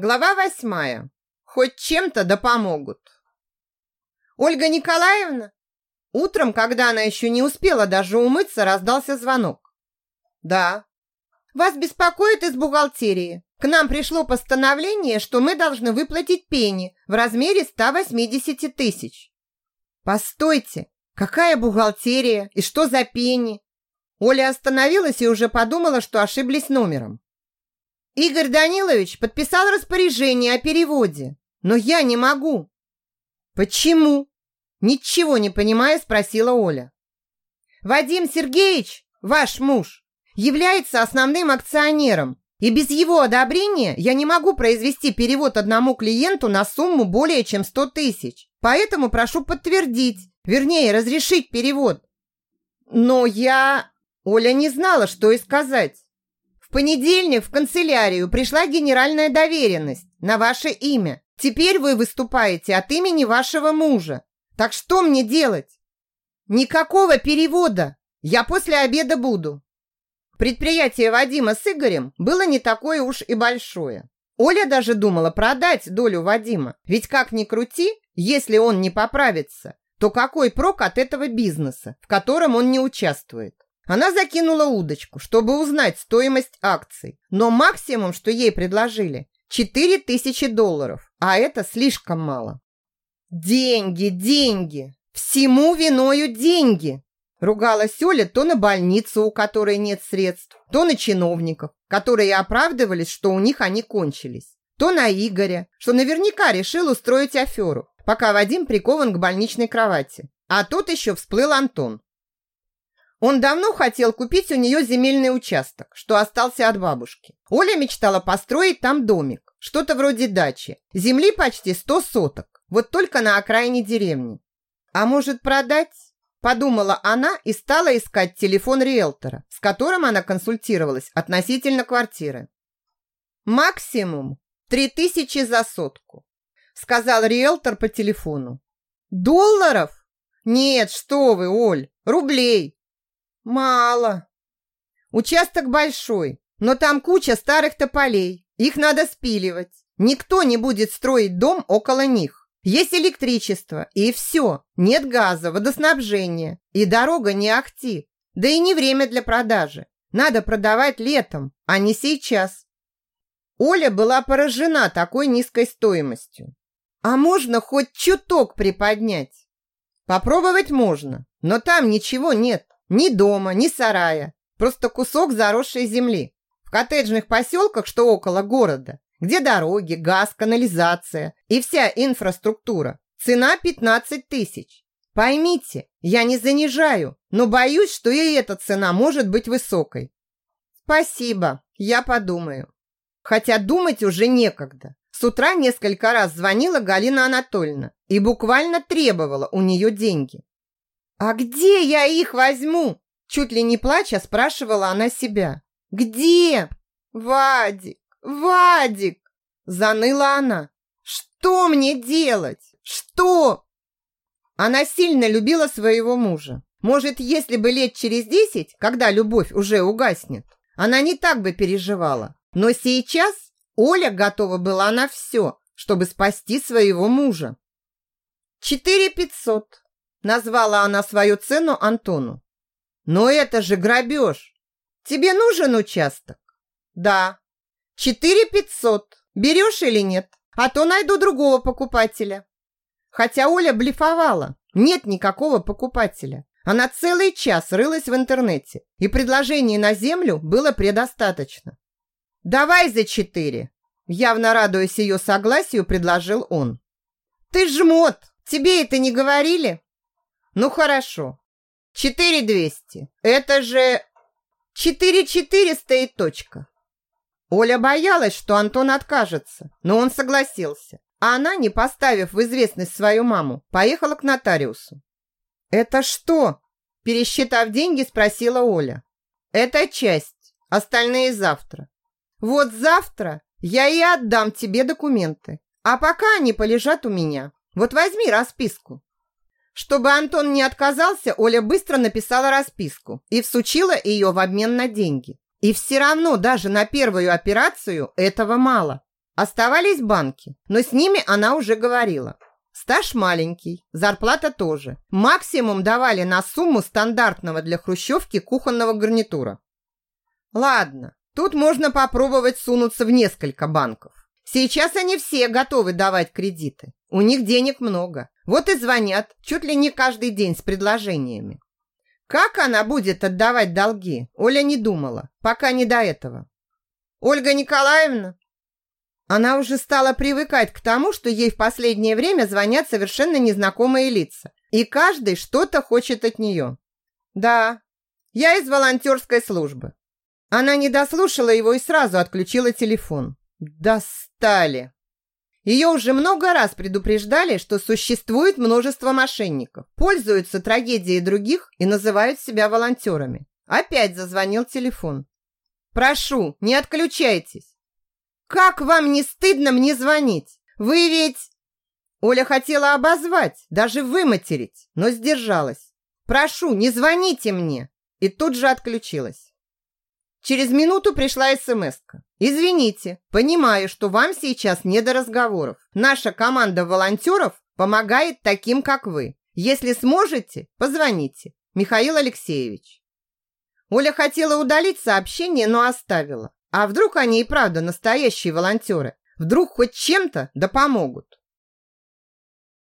Глава восьмая. Хоть чем-то да помогут. Ольга Николаевна? Утром, когда она еще не успела даже умыться, раздался звонок. Да. Вас беспокоит из бухгалтерии. К нам пришло постановление, что мы должны выплатить пени в размере 180 тысяч. Постойте, какая бухгалтерия и что за пени? Оля остановилась и уже подумала, что ошиблись номером. Игорь Данилович подписал распоряжение о переводе, но я не могу. Почему? Ничего не понимая, спросила Оля. Вадим Сергеевич, ваш муж, является основным акционером, и без его одобрения я не могу произвести перевод одному клиенту на сумму более чем 100 тысяч. Поэтому прошу подтвердить, вернее, разрешить перевод. Но я... Оля не знала, что и сказать. В понедельник в канцелярию пришла генеральная доверенность на ваше имя. Теперь вы выступаете от имени вашего мужа. Так что мне делать? Никакого перевода. Я после обеда буду. Предприятие Вадима с Игорем было не такое уж и большое. Оля даже думала продать долю Вадима. Ведь как ни крути, если он не поправится, то какой прок от этого бизнеса, в котором он не участвует? Она закинула удочку, чтобы узнать стоимость акций. Но максимум, что ей предложили, 4000 долларов. А это слишком мало. Деньги, деньги. Всему виною деньги. Ругалась Оля то на больницу, у которой нет средств, то на чиновников, которые оправдывались, что у них они кончились, то на Игоря, что наверняка решил устроить аферу, пока Вадим прикован к больничной кровати. А тут еще всплыл Антон, он давно хотел купить у нее земельный участок, что остался от бабушки. Оля мечтала построить там домик, что-то вроде дачи. Земли почти сто соток, вот только на окраине деревни. А может продать? Подумала она и стала искать телефон риэлтора, с которым она консультировалась относительно квартиры. Максимум три тысячи за сотку, сказал риэлтор по телефону. Долларов? Нет, что вы, Оль, рублей. Мало. Участок большой, но там куча старых тополей. Их надо спиливать. Никто не будет строить дом около них. Есть электричество, и все. Нет газа, водоснабжения. И дорога не ахти. Да и не время для продажи. Надо продавать летом, а не сейчас. Оля была поражена такой низкой стоимостью. А можно хоть чуток приподнять? Попробовать можно, но там ничего нет. Ни дома, ни сарая. Просто кусок заросшей земли. В коттеджных поселках, что около города, где дороги, газ, канализация и вся инфраструктура. Цена 15 тысяч. Поймите, я не занижаю, но боюсь, что и эта цена может быть высокой. Спасибо, я подумаю. Хотя думать уже некогда. С утра несколько раз звонила Галина Анатольевна и буквально требовала у нее деньги. «А где я их возьму?» Чуть ли не плача спрашивала она себя. «Где?» «Вадик! Вадик!» Заныла она. «Что мне делать? Что?» Она сильно любила своего мужа. Может, если бы лет через десять, когда любовь уже угаснет, она не так бы переживала. Но сейчас Оля готова была на все, чтобы спасти своего мужа. «Четыре пятьсот», Назвала она свою цену Антону. Но это же грабеж. Тебе нужен участок? Да. Четыре пятьсот. Берешь или нет? А то найду другого покупателя. Хотя Оля блефовала. Нет никакого покупателя. Она целый час рылась в интернете, и предложений на землю было предостаточно. «Давай за четыре!» Явно радуясь ее согласию, предложил он. «Ты жмот! Тебе это не говорили?» Ну хорошо. Четыре двести. Это же четыре четыреста и точка. Оля боялась, что Антон откажется, но он согласился. А она, не поставив в известность свою маму, поехала к нотариусу. «Это что?» Пересчитав деньги, спросила Оля. «Это часть, остальные завтра. Вот завтра я и отдам тебе документы, а пока они полежат у меня. Вот возьми расписку». Чтобы Антон не отказался, Оля быстро написала расписку и всучила ее в обмен на деньги. И все равно даже на первую операцию этого мало. Оставались банки, но с ними она уже говорила. Стаж маленький, зарплата тоже. Максимум давали на сумму стандартного для хрущевки кухонного гарнитура. Ладно, тут можно попробовать сунуться в несколько банков. Сейчас они все готовы давать кредиты. У них денег много. Вот и звонят чуть ли не каждый день с предложениями. Как она будет отдавать долги, Оля не думала, пока не до этого. Ольга Николаевна, она уже стала привыкать к тому, что ей в последнее время звонят совершенно незнакомые лица, и каждый что-то хочет от нее. Да, я из волонтерской службы. Она не дослушала его и сразу отключила телефон. Достали. Ее уже много раз предупреждали, что существует множество мошенников, пользуются трагедией других и называют себя волонтерами. Опять зазвонил телефон. «Прошу, не отключайтесь!» Как вам не стыдно мне звонить? Вы ведь...» Оля хотела обозвать, даже выматерить, но сдержалась. «Прошу, не звоните мне!» И тут же отключилась. Через минуту пришла смс -ка. «Извините, понимаю, что вам сейчас не до разговоров. Наша команда волонтеров помогает таким, как вы. Если сможете, позвоните. Михаил Алексеевич». Оля хотела удалить сообщение, но оставила. А вдруг они и правда настоящие волонтеры? Вдруг хоть чем-то да помогут?